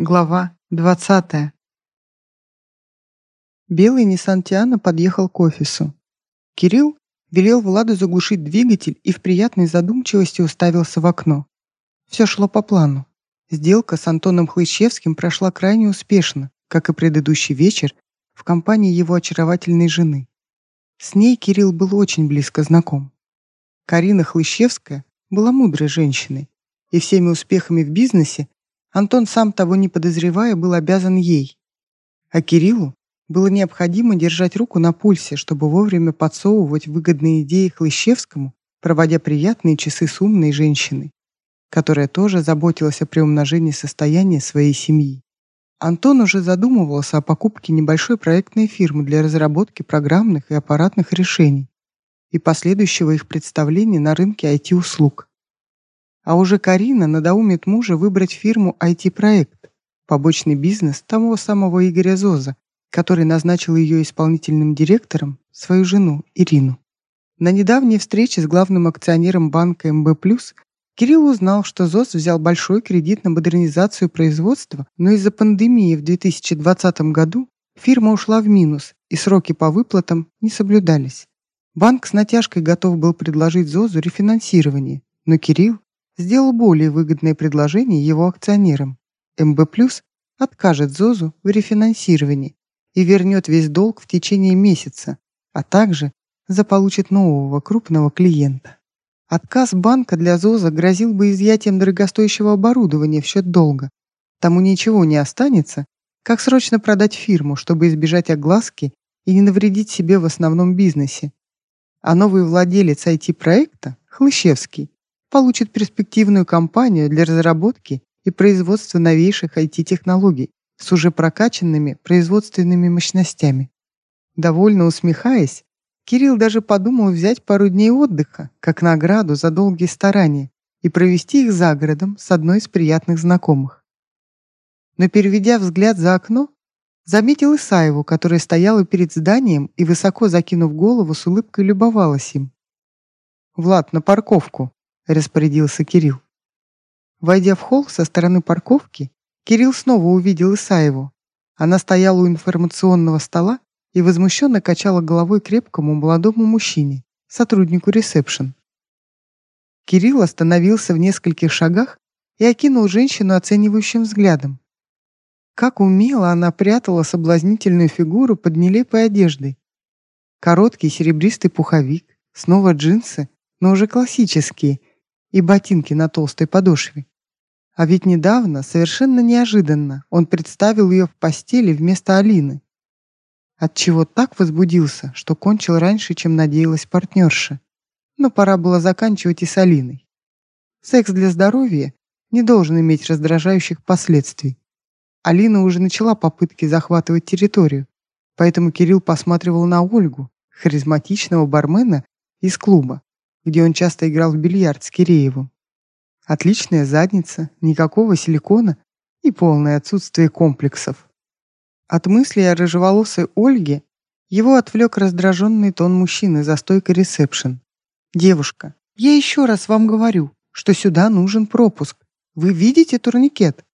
Глава 20. Белый Ниссан Тиана подъехал к офису. Кирилл велел Владу заглушить двигатель и в приятной задумчивости уставился в окно. Все шло по плану. Сделка с Антоном Хлыщевским прошла крайне успешно, как и предыдущий вечер в компании его очаровательной жены. С ней Кирилл был очень близко знаком. Карина Хлыщевская была мудрой женщиной, и всеми успехами в бизнесе Антон, сам того не подозревая, был обязан ей. А Кириллу было необходимо держать руку на пульсе, чтобы вовремя подсовывать выгодные идеи Хлыщевскому, проводя приятные часы с умной женщиной, которая тоже заботилась о приумножении состояния своей семьи. Антон уже задумывался о покупке небольшой проектной фирмы для разработки программных и аппаратных решений и последующего их представления на рынке IT-услуг. А уже Карина надоумит мужа выбрать фирму IT-проект, побочный бизнес того самого Игоря Зоза, который назначил ее исполнительным директором, свою жену Ирину. На недавней встрече с главным акционером банка МБ+, Кирилл узнал, что ЗОЗ взял большой кредит на модернизацию производства, но из-за пандемии в 2020 году фирма ушла в минус, и сроки по выплатам не соблюдались. Банк с натяжкой готов был предложить ЗОЗу рефинансирование, но Кирилл сделал более выгодное предложение его акционерам. МБ Плюс откажет ЗОЗу в рефинансировании и вернет весь долг в течение месяца, а также заполучит нового крупного клиента. Отказ банка для ЗОЗа грозил бы изъятием дорогостоящего оборудования в счет долга. Тому ничего не останется, как срочно продать фирму, чтобы избежать огласки и не навредить себе в основном бизнесе. А новый владелец IT-проекта, Хлыщевский, получит перспективную компанию для разработки и производства новейших IT-технологий с уже прокачанными производственными мощностями. Довольно усмехаясь, Кирилл даже подумал взять пару дней отдыха, как награду за долгие старания, и провести их за городом с одной из приятных знакомых. Но, переведя взгляд за окно, заметил Исаеву, которая стояла перед зданием и, высоко закинув голову, с улыбкой любовалась им. «Влад, на парковку!» Распорядился Кирилл. Войдя в холл со стороны парковки, Кирилл снова увидел Исаеву. Она стояла у информационного стола и возмущенно качала головой крепкому молодому мужчине, сотруднику ресепшн. Кирилл остановился в нескольких шагах и окинул женщину оценивающим взглядом. Как умело она прятала соблазнительную фигуру под нелепой одеждой. Короткий серебристый пуховик, снова джинсы, но уже классические, и ботинки на толстой подошве. А ведь недавно, совершенно неожиданно, он представил ее в постели вместо Алины. Отчего так возбудился, что кончил раньше, чем надеялась партнерша. Но пора было заканчивать и с Алиной. Секс для здоровья не должен иметь раздражающих последствий. Алина уже начала попытки захватывать территорию, поэтому Кирилл посматривал на Ольгу, харизматичного бармена из клуба, где он часто играл в бильярд с Киреевым. Отличная задница, никакого силикона и полное отсутствие комплексов. От мысли о рыжеволосой Ольге его отвлек раздраженный тон мужчины за стойкой ресепшн. «Девушка, я еще раз вам говорю, что сюда нужен пропуск. Вы видите турникет?»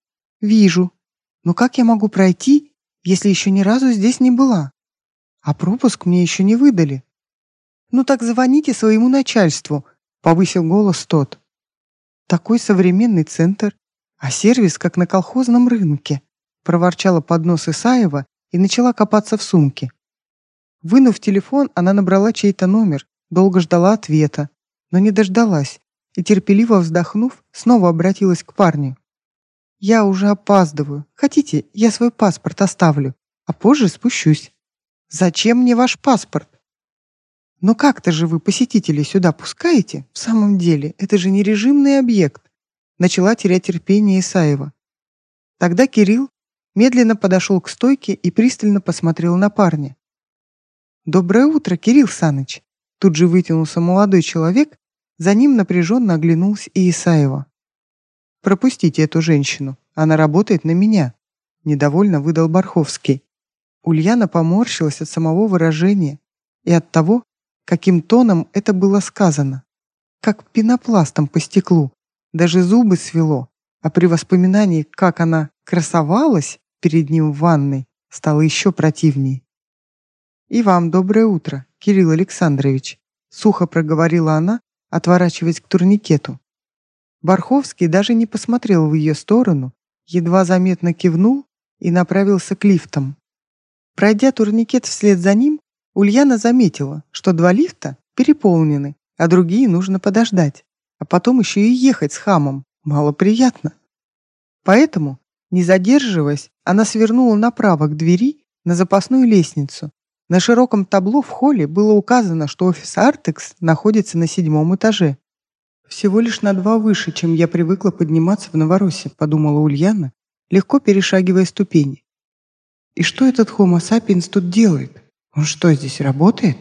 «Вижу. Но как я могу пройти, если еще ни разу здесь не была? А пропуск мне еще не выдали. «Ну так звоните своему начальству», — повысил голос тот. «Такой современный центр, а сервис как на колхозном рынке», — проворчала под нос Исаева и начала копаться в сумке. Вынув телефон, она набрала чей-то номер, долго ждала ответа, но не дождалась и, терпеливо вздохнув, снова обратилась к парню. «Я уже опаздываю. Хотите, я свой паспорт оставлю, а позже спущусь». «Зачем мне ваш паспорт?» Но как-то же вы посетителей сюда пускаете? В самом деле, это же не режимный объект. Начала терять терпение Исаева. Тогда Кирилл медленно подошел к стойке и пристально посмотрел на парня. «Доброе утро, Кирилл Саныч!» Тут же вытянулся молодой человек, за ним напряженно оглянулась и Исаева. «Пропустите эту женщину, она работает на меня», недовольно выдал Барховский. Ульяна поморщилась от самого выражения и от того, каким тоном это было сказано. Как пенопластом по стеклу. Даже зубы свело. А при воспоминании, как она красовалась перед ним в ванной, стало еще противнее. «И вам доброе утро, Кирилл Александрович», — сухо проговорила она, отворачиваясь к турникету. Барховский даже не посмотрел в ее сторону, едва заметно кивнул и направился к лифтам. Пройдя турникет вслед за ним, Ульяна заметила, что два лифта переполнены, а другие нужно подождать, а потом еще и ехать с хамом. Мало приятно. Поэтому, не задерживаясь, она свернула направо к двери на запасную лестницу. На широком табло в холле было указано, что офис Артекс находится на седьмом этаже. «Всего лишь на два выше, чем я привыкла подниматься в Новороссии», подумала Ульяна, легко перешагивая ступени. «И что этот Homo sapiens тут делает? Он что, здесь работает?»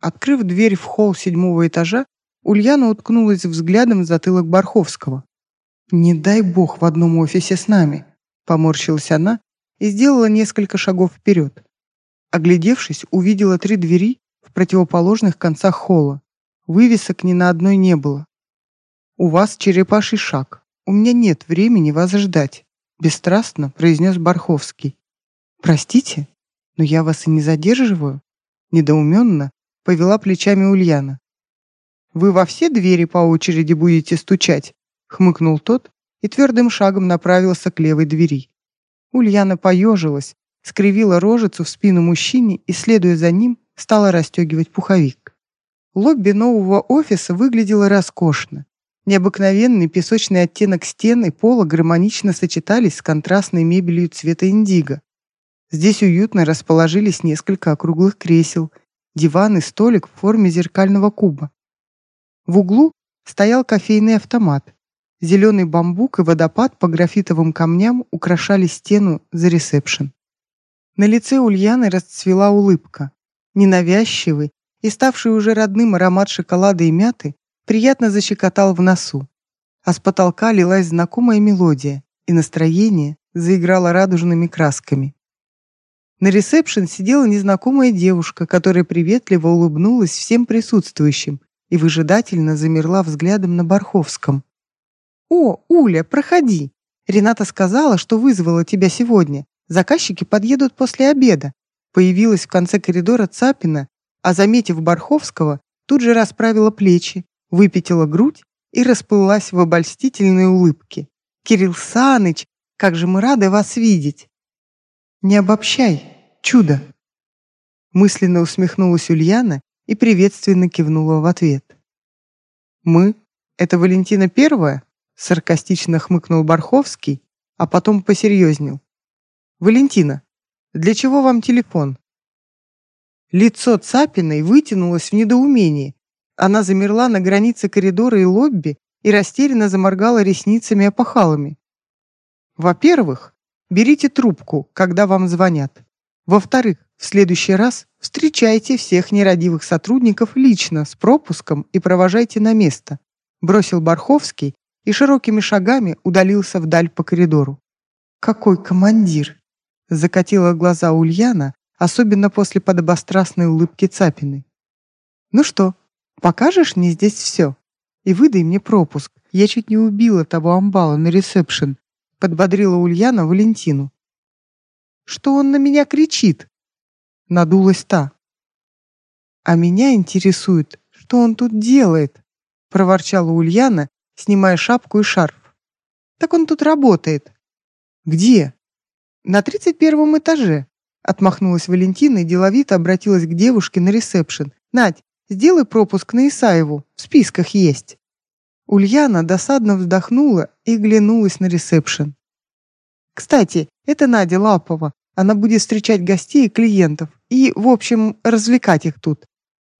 Открыв дверь в холл седьмого этажа, Ульяна уткнулась взглядом в затылок Барховского. «Не дай бог в одном офисе с нами», — поморщилась она и сделала несколько шагов вперед. Оглядевшись, увидела три двери в противоположных концах холла. Вывесок ни на одной не было. «У вас черепаший шаг. У меня нет времени вас ждать», — бесстрастно произнес Барховский. «Простите, но я вас и не задерживаю?» Недоуменно повела плечами Ульяна. «Вы во все двери по очереди будете стучать?» — хмыкнул тот и твердым шагом направился к левой двери. Ульяна поежилась, скривила рожицу в спину мужчине и, следуя за ним, стала расстегивать пуховик. Лобби нового офиса выглядело роскошно. Необыкновенный песочный оттенок стен и пола гармонично сочетались с контрастной мебелью цвета индиго. Здесь уютно расположились несколько округлых кресел, диван и столик в форме зеркального куба. В углу стоял кофейный автомат. Зеленый бамбук и водопад по графитовым камням украшали стену за ресепшн. На лице Ульяны расцвела улыбка. Ненавязчивый и ставший уже родным аромат шоколада и мяты приятно защекотал в носу. А с потолка лилась знакомая мелодия, и настроение заиграло радужными красками. На ресепшн сидела незнакомая девушка, которая приветливо улыбнулась всем присутствующим и выжидательно замерла взглядом на Барховском. «О, Уля, проходи! Рената сказала, что вызвала тебя сегодня. Заказчики подъедут после обеда». Появилась в конце коридора Цапина, а, заметив Барховского, тут же расправила плечи, выпятила грудь и расплылась в обольстительной улыбке. «Кирилл Саныч, как же мы рады вас видеть!» «Не обобщай, чудо!» Мысленно усмехнулась Ульяна и приветственно кивнула в ответ. «Мы? Это Валентина Первая?» Саркастично хмыкнул Барховский, а потом посерьезнел. «Валентина, для чего вам телефон?» Лицо Цапиной вытянулось в недоумении. Она замерла на границе коридора и лобби и растерянно заморгала ресницами-опахалами. «Во-первых, берите трубку, когда вам звонят. Во-вторых, в следующий раз встречайте всех нерадивых сотрудников лично с пропуском и провожайте на место», бросил Барховский и широкими шагами удалился вдаль по коридору. «Какой командир!» — закатила глаза Ульяна, особенно после подобострастной улыбки Цапины. «Ну что, покажешь мне здесь все? И выдай мне пропуск. Я чуть не убила того амбала на ресепшн», — подбодрила Ульяна Валентину. «Что он на меня кричит?» Надулась та. «А меня интересует, что он тут делает?» — проворчала Ульяна снимая шапку и шарф. «Так он тут работает». «Где?» «На тридцать первом этаже», — отмахнулась Валентина и деловито обратилась к девушке на ресепшн. «Надь, сделай пропуск на Исаеву, в списках есть». Ульяна досадно вздохнула и глянулась на ресепшн. «Кстати, это Надя Лапова. Она будет встречать гостей и клиентов и, в общем, развлекать их тут.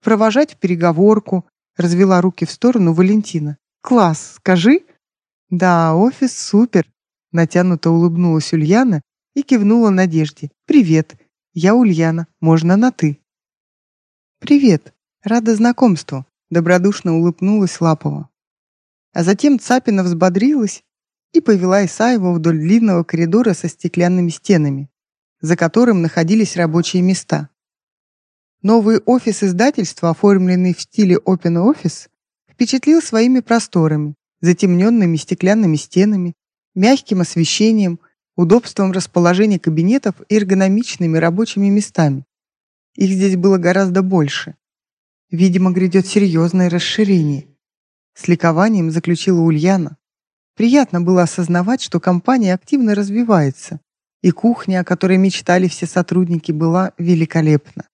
Провожать переговорку», — развела руки в сторону Валентина. Класс, скажи?» «Да, офис супер», — натянуто улыбнулась Ульяна и кивнула Надежде. «Привет, я Ульяна, можно на «ты». «Привет, рада знакомству», — добродушно улыбнулась Лапова. А затем Цапина взбодрилась и повела Исаева вдоль длинного коридора со стеклянными стенами, за которым находились рабочие места. Новый офис издательства, оформленный в стиле Open Office, впечатлил своими просторами, затемненными стеклянными стенами, мягким освещением, удобством расположения кабинетов и эргономичными рабочими местами. Их здесь было гораздо больше. Видимо, грядет серьезное расширение. С ликованием заключила Ульяна. Приятно было осознавать, что компания активно развивается, и кухня, о которой мечтали все сотрудники, была великолепна.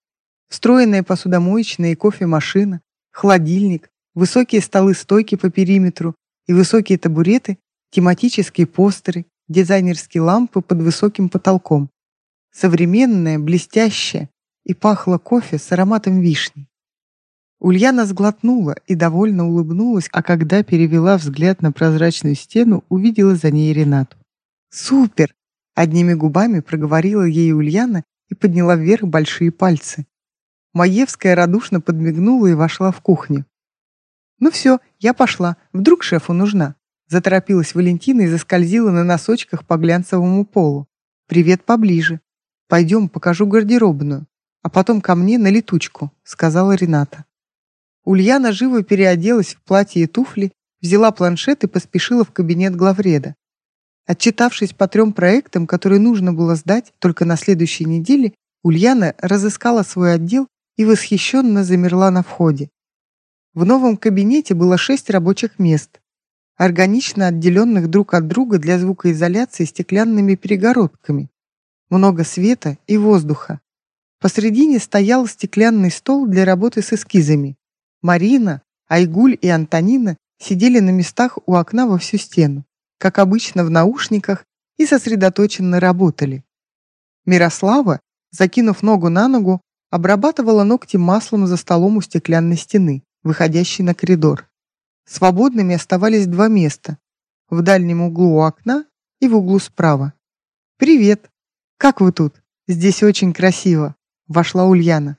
Встроенная посудомоечная и кофемашина, холодильник, высокие столы-стойки по периметру и высокие табуреты, тематические постеры, дизайнерские лампы под высоким потолком. Современная, блестящая, и пахло кофе с ароматом вишни. Ульяна сглотнула и довольно улыбнулась, а когда перевела взгляд на прозрачную стену, увидела за ней Ренату. «Супер!» — одними губами проговорила ей Ульяна и подняла вверх большие пальцы. Маевская радушно подмигнула и вошла в кухню. «Ну все, я пошла. Вдруг шефу нужна?» Заторопилась Валентина и заскользила на носочках по глянцевому полу. «Привет поближе. Пойдем, покажу гардеробную. А потом ко мне на летучку», — сказала Рената. Ульяна живо переоделась в платье и туфли, взяла планшет и поспешила в кабинет главреда. Отчитавшись по трем проектам, которые нужно было сдать только на следующей неделе, Ульяна разыскала свой отдел и восхищенно замерла на входе. В новом кабинете было шесть рабочих мест, органично отделенных друг от друга для звукоизоляции стеклянными перегородками. Много света и воздуха. Посредине стоял стеклянный стол для работы с эскизами. Марина, Айгуль и Антонина сидели на местах у окна во всю стену, как обычно в наушниках, и сосредоточенно работали. Мирослава, закинув ногу на ногу, обрабатывала ногти маслом за столом у стеклянной стены, выходящей на коридор. Свободными оставались два места – в дальнем углу у окна и в углу справа. «Привет! Как вы тут? Здесь очень красиво!» – вошла Ульяна.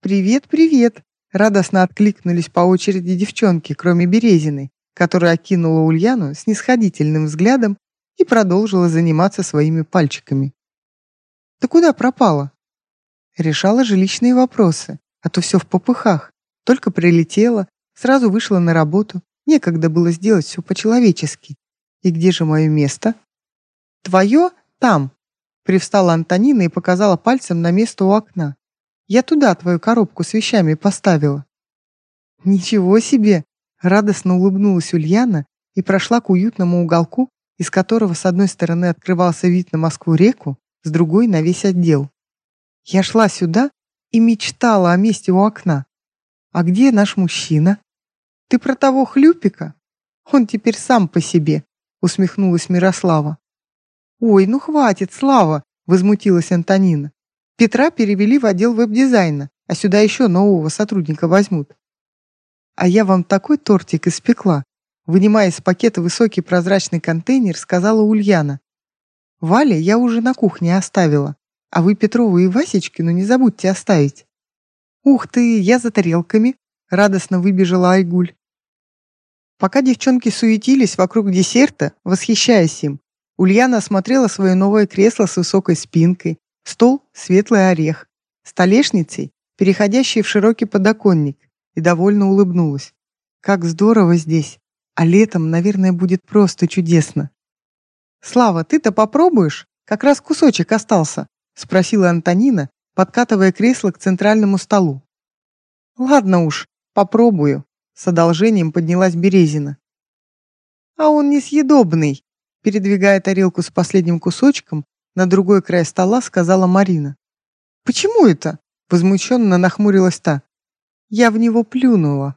«Привет, привет!» Радостно откликнулись по очереди девчонки, кроме Березиной, которая окинула Ульяну снисходительным взглядом и продолжила заниматься своими пальчиками. «Ты куда пропала?» Решала жилищные вопросы, а то все в попыхах. Только прилетела, сразу вышла на работу. Некогда было сделать все по-человечески. И где же мое место? Твое там. Привстала Антонина и показала пальцем на место у окна. Я туда твою коробку с вещами поставила». «Ничего себе!» — радостно улыбнулась Ульяна и прошла к уютному уголку, из которого с одной стороны открывался вид на Москву-реку, с другой — на весь отдел. Я шла сюда и мечтала о месте у окна. «А где наш мужчина?» «Ты про того хлюпика?» «Он теперь сам по себе», — усмехнулась Мирослава. «Ой, ну хватит, Слава!» — возмутилась Антонина. Петра перевели в отдел веб-дизайна, а сюда еще нового сотрудника возьмут. А я вам такой тортик испекла. Вынимая из пакета высокий прозрачный контейнер, сказала Ульяна. Валя я уже на кухне оставила, а вы Петрову и Васечкину не забудьте оставить. Ух ты, я за тарелками, радостно выбежала Айгуль. Пока девчонки суетились вокруг десерта, восхищаясь им, Ульяна осмотрела свое новое кресло с высокой спинкой, Стол — светлый орех, столешницей, переходящий в широкий подоконник, и довольно улыбнулась. Как здорово здесь, а летом, наверное, будет просто чудесно. «Слава, ты-то попробуешь? Как раз кусочек остался», — спросила Антонина, подкатывая кресло к центральному столу. «Ладно уж, попробую», — с одолжением поднялась Березина. «А он несъедобный», — передвигая тарелку с последним кусочком, на другой край стола сказала Марина. «Почему это?» — возмущенно нахмурилась та. «Я в него плюнула».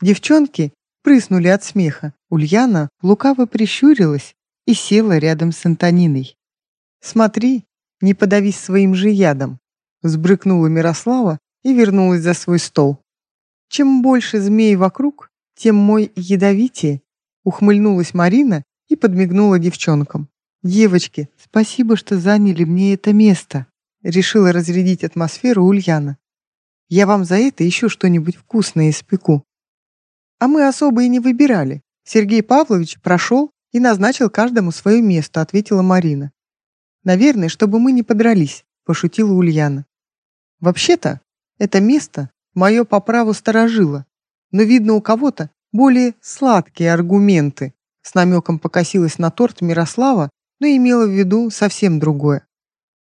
Девчонки прыснули от смеха. Ульяна лукаво прищурилась и села рядом с Антониной. «Смотри, не подавись своим же ядом», — взбрыкнула Мирослава и вернулась за свой стол. «Чем больше змей вокруг, тем мой ядовитее», — ухмыльнулась Марина и подмигнула девчонкам. «Девочки, спасибо, что заняли мне это место», — решила разрядить атмосферу Ульяна. «Я вам за это еще что-нибудь вкусное испеку». «А мы особо и не выбирали. Сергей Павлович прошел и назначил каждому свое место», — ответила Марина. «Наверное, чтобы мы не подрались», — пошутила Ульяна. «Вообще-то, это место мое по праву сторожило, но, видно, у кого-то более сладкие аргументы», с намеком покосилась на торт Мирослава, но имела в виду совсем другое.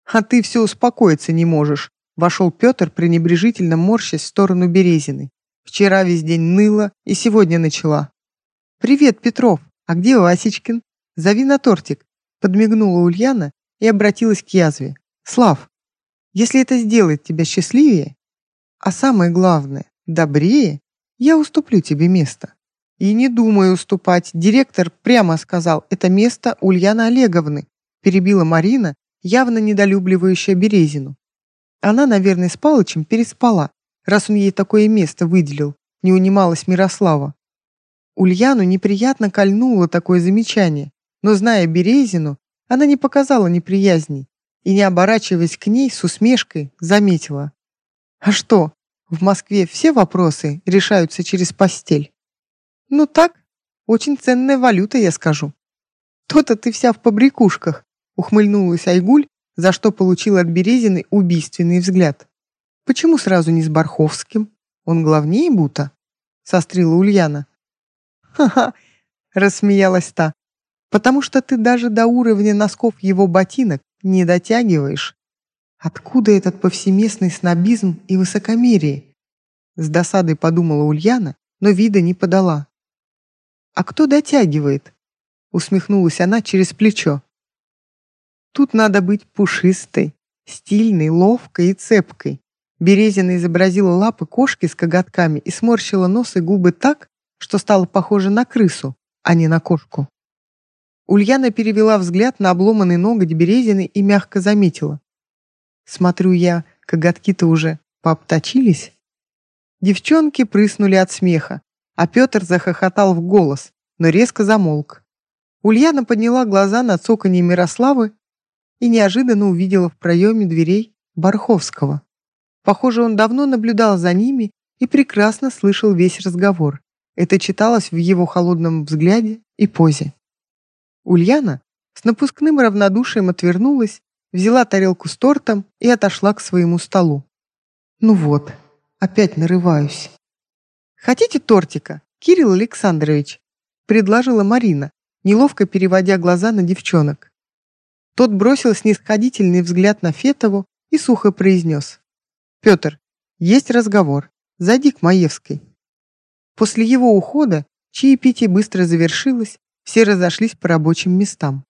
«А ты все успокоиться не можешь», — вошел Петр, пренебрежительно морщась в сторону Березиной. «Вчера весь день ныла и сегодня начала». «Привет, Петров! А где Васечкин? Зови на тортик!» Подмигнула Ульяна и обратилась к язве. «Слав, если это сделает тебя счастливее, а самое главное, добрее, я уступлю тебе место». «И не думаю уступать. Директор прямо сказал, это место Ульяны Олеговны», перебила Марина, явно недолюбливающая Березину. Она, наверное, с Палычем переспала, раз он ей такое место выделил, не унималась Мирослава. Ульяну неприятно кольнуло такое замечание, но, зная Березину, она не показала неприязни и, не оборачиваясь к ней с усмешкой, заметила. «А что, в Москве все вопросы решаются через постель?» «Ну так, очень ценная валюта, я скажу». «То-то ты вся в побрякушках», — ухмыльнулась Айгуль, за что получила от Березины убийственный взгляд. «Почему сразу не с Барховским? Он главнее Бута?» — сострила Ульяна. «Ха-ха!» — рассмеялась та. «Потому что ты даже до уровня носков его ботинок не дотягиваешь. Откуда этот повсеместный снобизм и высокомерие?» С досадой подумала Ульяна, но вида не подала. «А кто дотягивает?» Усмехнулась она через плечо. «Тут надо быть пушистой, стильной, ловкой и цепкой». Березина изобразила лапы кошки с коготками и сморщила нос и губы так, что стало похоже на крысу, а не на кошку. Ульяна перевела взгляд на обломанный ноготь Березины и мягко заметила. «Смотрю я, коготки-то уже пообточились». Девчонки прыснули от смеха, а Петр захохотал в голос, но резко замолк. Ульяна подняла глаза на цоканье Мирославы и неожиданно увидела в проеме дверей Барховского. Похоже, он давно наблюдал за ними и прекрасно слышал весь разговор. Это читалось в его холодном взгляде и позе. Ульяна с напускным равнодушием отвернулась, взяла тарелку с тортом и отошла к своему столу. «Ну вот, опять нарываюсь». «Хотите тортика, Кирилл Александрович?» — предложила Марина, неловко переводя глаза на девчонок. Тот бросил снисходительный взгляд на Фетову и сухо произнес. «Петр, есть разговор. Зайди к Маевской». После его ухода чаепитие быстро завершилось, все разошлись по рабочим местам.